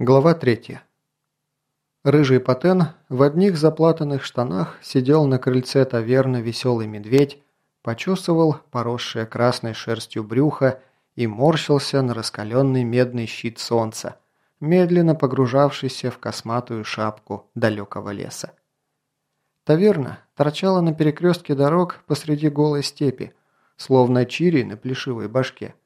Глава 3. Рыжий Патен в одних заплатанных штанах сидел на крыльце таверны «Веселый медведь», почесывал поросшее красной шерстью брюхо и морщился на раскаленный медный щит солнца, медленно погружавшийся в косматую шапку далекого леса. Таверна торчала на перекрестке дорог посреди голой степи, словно чири на плешивой башке.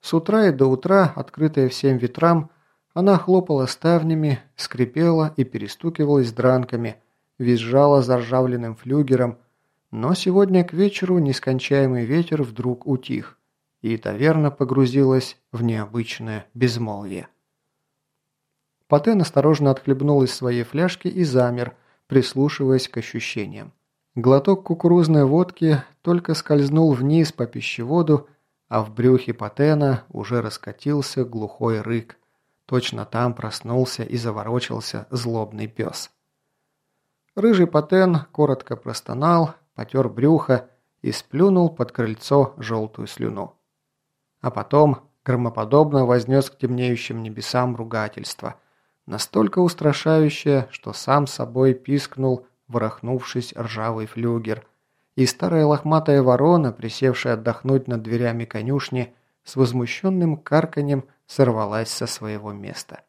С утра и до утра, открытая всем ветрам, она хлопала ставнями, скрипела и перестукивалась дранками, визжала заржавленным флюгером, но сегодня к вечеру нескончаемый ветер вдруг утих, и таверна погрузилась в необычное безмолвие. Патен осторожно отхлебнул из своей фляжки и замер, прислушиваясь к ощущениям. Глоток кукурузной водки только скользнул вниз по пищеводу, а в брюхе Патена уже раскатился глухой рык – Точно там проснулся и заворочился злобный пес. Рыжий патен коротко простонал, потер брюхо и сплюнул под крыльцо желтую слюну. А потом громоподобно вознес к темнеющим небесам ругательство, настолько устрашающее, что сам собой пискнул, ворохнувшись ржавый флюгер, и старая лохматая ворона, присевшая отдохнуть над дверями конюшни, с возмущенным карканьем сорвалась со своего места.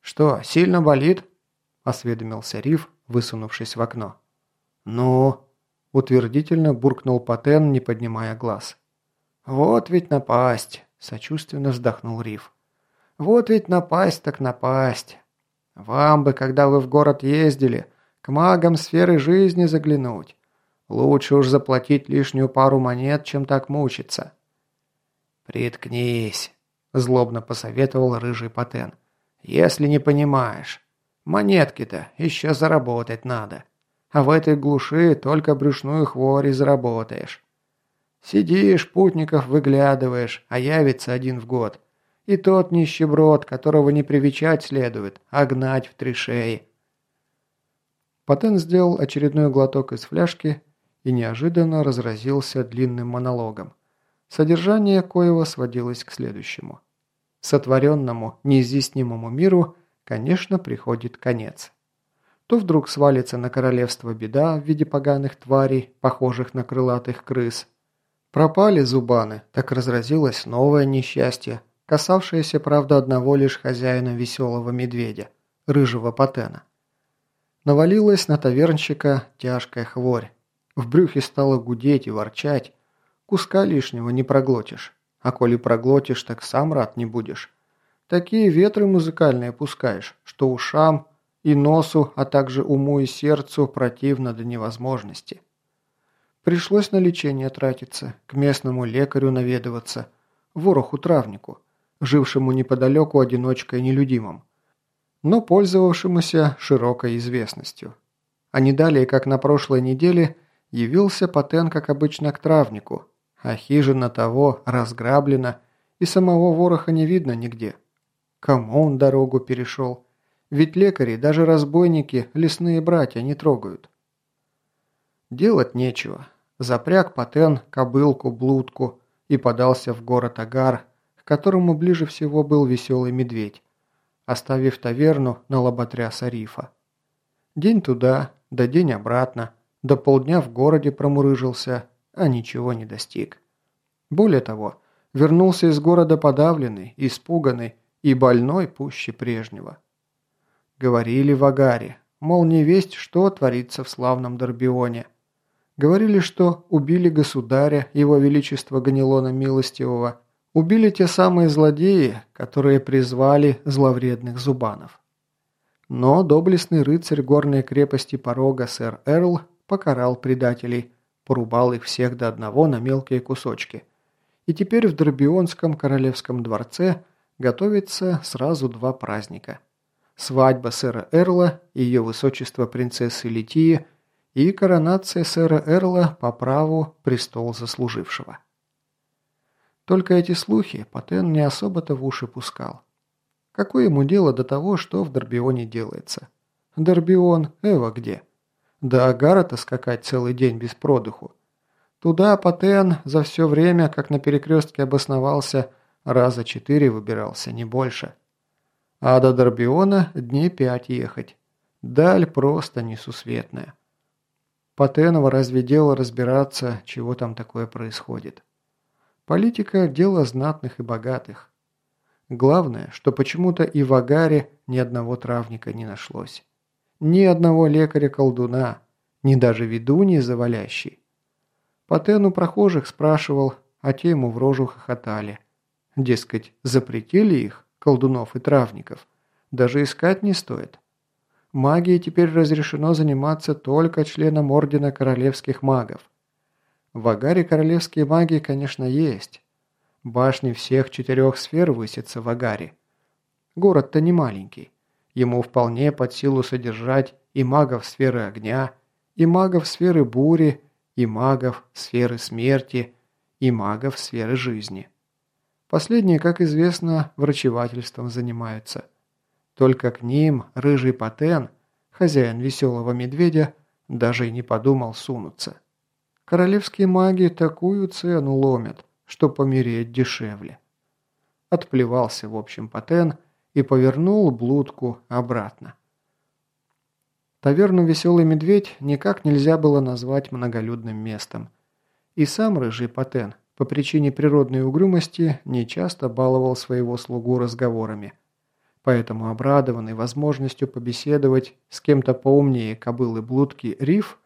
«Что, сильно болит?» – осведомился Риф, высунувшись в окно. «Ну?» – утвердительно буркнул Патен, не поднимая глаз. «Вот ведь напасть!» – сочувственно вздохнул Риф. «Вот ведь напасть так напасть! Вам бы, когда вы в город ездили, к магам сферы жизни заглянуть. Лучше уж заплатить лишнюю пару монет, чем так мучиться. «Приткнись», – злобно посоветовал рыжий Патен. «Если не понимаешь. Монетки-то еще заработать надо. А в этой глуши только брюшную хворь заработаешь. Сидишь, путников выглядываешь, а явится один в год. И тот нищеброд, которого не привечать следует, а гнать в три шеи». Патен сделал очередной глоток из фляжки и неожиданно разразился длинным монологом содержание коего сводилось к следующему. Сотворенному, неизъяснимому миру, конечно, приходит конец. То вдруг свалится на королевство беда в виде поганых тварей, похожих на крылатых крыс. Пропали зубаны, так разразилось новое несчастье, касавшееся, правда, одного лишь хозяина веселого медведя, рыжего патена. Навалилась на тавернщика тяжкая хворь. В брюхе стало гудеть и ворчать, Куска лишнего не проглотишь. А коли проглотишь, так сам рад не будешь. Такие ветры музыкальные пускаешь, что ушам и носу, а также уму и сердцу противно до невозможности. Пришлось на лечение тратиться, к местному лекарю наведываться, вороху-травнику, жившему неподалеку одиночкой нелюдимым, но пользовавшемуся широкой известностью. А не далее, как на прошлой неделе, явился Патен, как обычно, к травнику, а хижина того разграблена, и самого вороха не видно нигде. Кому он дорогу перешел? Ведь лекари, даже разбойники, лесные братья не трогают. Делать нечего. Запряг Патен кобылку-блудку и подался в город Агар, к которому ближе всего был веселый медведь, оставив таверну на лоботря Сарифа. День туда, да день обратно, до полдня в городе промурыжился, а ничего не достиг. Более того, вернулся из города подавленный, испуганный и больной пуще прежнего. Говорили в Агаре, мол, не весть, что творится в славном Дорбионе. Говорили, что убили государя, его величество Ганилона Милостивого, убили те самые злодеи, которые призвали зловредных зубанов. Но доблестный рыцарь горной крепости порога сэр Эрл покарал предателей, порубал их всех до одного на мелкие кусочки. И теперь в Дорбионском королевском дворце готовится сразу два праздника. Свадьба сэра Эрла и ее высочество принцессы Литии и коронация сэра Эрла по праву престол заслужившего. Только эти слухи Патен не особо-то в уши пускал. Какое ему дело до того, что в Дорбионе делается? Дорбион, Эва где? До Агара-то скакать целый день без продыху. Туда Патен за все время, как на перекрестке обосновался, раза четыре выбирался, не больше. А до Дорбиона дней пять ехать. Даль просто несусветная. Потенова разве дело разбираться, чего там такое происходит. Политика – дело знатных и богатых. Главное, что почему-то и в Агаре ни одного травника не нашлось. Ни одного лекаря-колдуна, ни даже ведуньи завалящей. Потен у прохожих спрашивал, а те ему в рожу хохотали. Дескать, запретили их, колдунов и травников. Даже искать не стоит. Магией теперь разрешено заниматься только членам Ордена Королевских Магов. В Агаре королевские маги, конечно, есть. Башни всех четырех сфер высятся в Агаре. Город-то не маленький. Ему вполне под силу содержать и магов сферы огня, и магов сферы бури, и магов сферы смерти, и магов сферы жизни. Последние, как известно, врачевательством занимаются. Только к ним рыжий Патен, хозяин веселого медведя, даже и не подумал сунуться. Королевские маги такую цену ломят, что помереть дешевле. Отплевался, в общем, Патен и повернул блудку обратно. Таверну «Веселый медведь» никак нельзя было назвать многолюдным местом. И сам рыжий Патен по причине природной угрюмости нечасто баловал своего слугу разговорами. Поэтому обрадованный возможностью побеседовать с кем-то поумнее кобылы-блудки Риф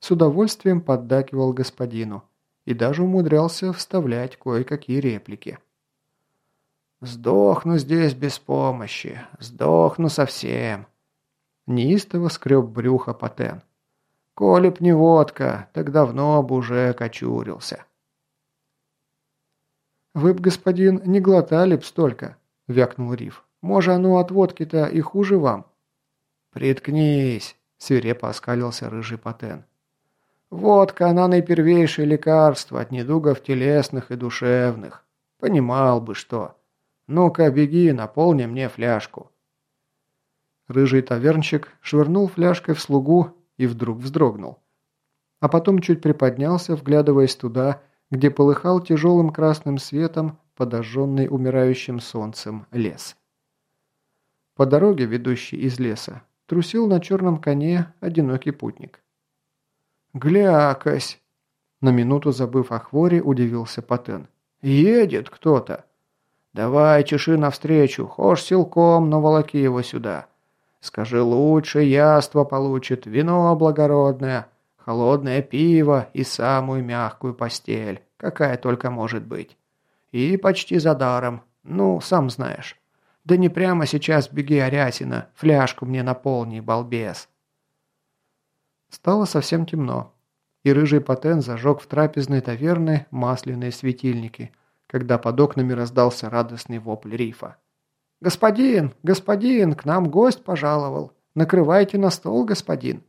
с удовольствием поддакивал господину и даже умудрялся вставлять кое-какие реплики. «Сдохну здесь без помощи, сдохну совсем», Неистово скреб брюхо Патен. «Коли б не водка, так давно бы уже окочурился». «Вы б, господин, не глотали б столько», — вякнул Риф. «Може, оно от водки-то и хуже вам». «Приткнись», — свирепо оскалился рыжий Патен. «Водка, она наипервейшее лекарство от недугов телесных и душевных. Понимал бы что. Ну-ка, беги, наполни мне фляжку». Рыжий тавернчик швырнул фляжкой в слугу и вдруг вздрогнул. А потом чуть приподнялся, вглядываясь туда, где полыхал тяжелым красным светом подожженный умирающим солнцем лес. По дороге, ведущей из леса, трусил на черном коне одинокий путник. «Глякось!» На минуту забыв о хворе, удивился Патен. «Едет кто-то!» «Давай, чеши навстречу, хошь силком, но волоки его сюда!» Скажи лучше, яство получит, вино благородное, холодное пиво и самую мягкую постель, какая только может быть. И почти за даром, ну, сам знаешь. Да не прямо сейчас беги, Арясина, фляжку мне наполни, балбес. Стало совсем темно, и рыжий патен зажег в трапезной таверны масляные светильники, когда под окнами раздался радостный вопль рифа. «Господин! Господин! К нам гость пожаловал! Накрывайте на стол, господин!»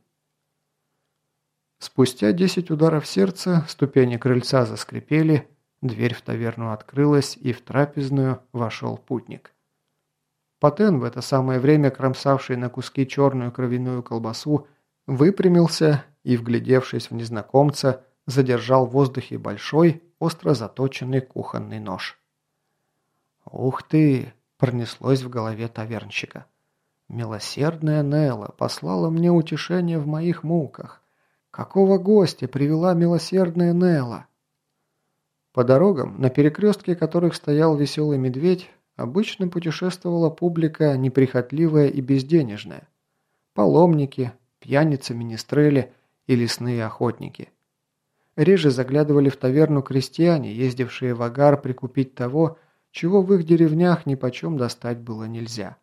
Спустя десять ударов сердца ступени крыльца заскрипели, дверь в таверну открылась, и в трапезную вошел путник. Патен, в это самое время кромсавший на куски черную кровяную колбасу, выпрямился и, вглядевшись в незнакомца, задержал в воздухе большой, остро заточенный кухонный нож. «Ух ты!» Пронеслось в голове тавернщика. Милосердная Нелла послала мне утешение в моих муках. Какого гостя привела милосердная Нелла? По дорогам, на перекрестке которых стоял веселый медведь, обычно путешествовала публика неприхотливая и безденежная. Паломники, пьяницы-министрели и лесные охотники. Реже заглядывали в таверну крестьяне, ездившие в Агар прикупить того, чего в их деревнях ни почем достать было нельзя.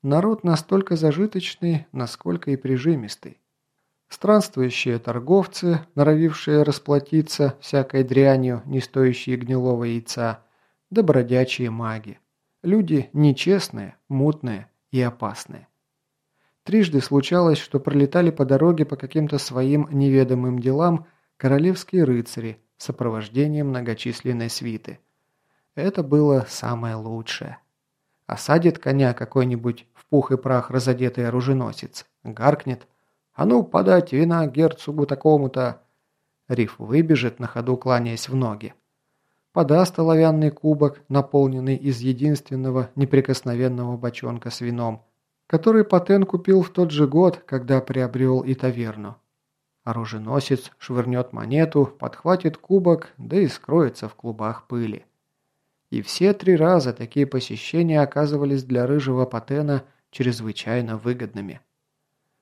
Народ настолько зажиточный, насколько и прижимистый. Странствующие торговцы, норовившие расплатиться всякой дрянью, не стоящие гнилого яйца, да маги. Люди нечестные, мутные и опасные. Трижды случалось, что пролетали по дороге по каким-то своим неведомым делам королевские рыцари с сопровождением многочисленной свиты – это было самое лучшее. Осадит коня какой-нибудь в пух и прах разодетый оруженосец, гаркнет. «А ну, подать вина герцогу такому-то!» Риф выбежит, на ходу кланяясь в ноги. подаст оловянный кубок, наполненный из единственного неприкосновенного бочонка с вином, который Патен купил в тот же год, когда приобрел и таверну. Оруженосец швырнет монету, подхватит кубок, да и скроется в клубах пыли. И все три раза такие посещения оказывались для рыжего Патена чрезвычайно выгодными.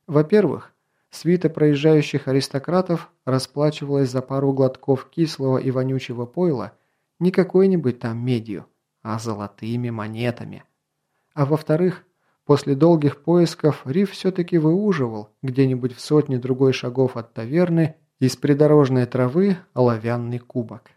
Во-первых, свита проезжающих аристократов расплачивалась за пару глотков кислого и вонючего пойла не какой-нибудь там медью, а золотыми монетами. А во-вторых, После долгих поисков Риф все-таки выуживал где-нибудь в сотне другой шагов от таверны из придорожной травы оловянный кубок.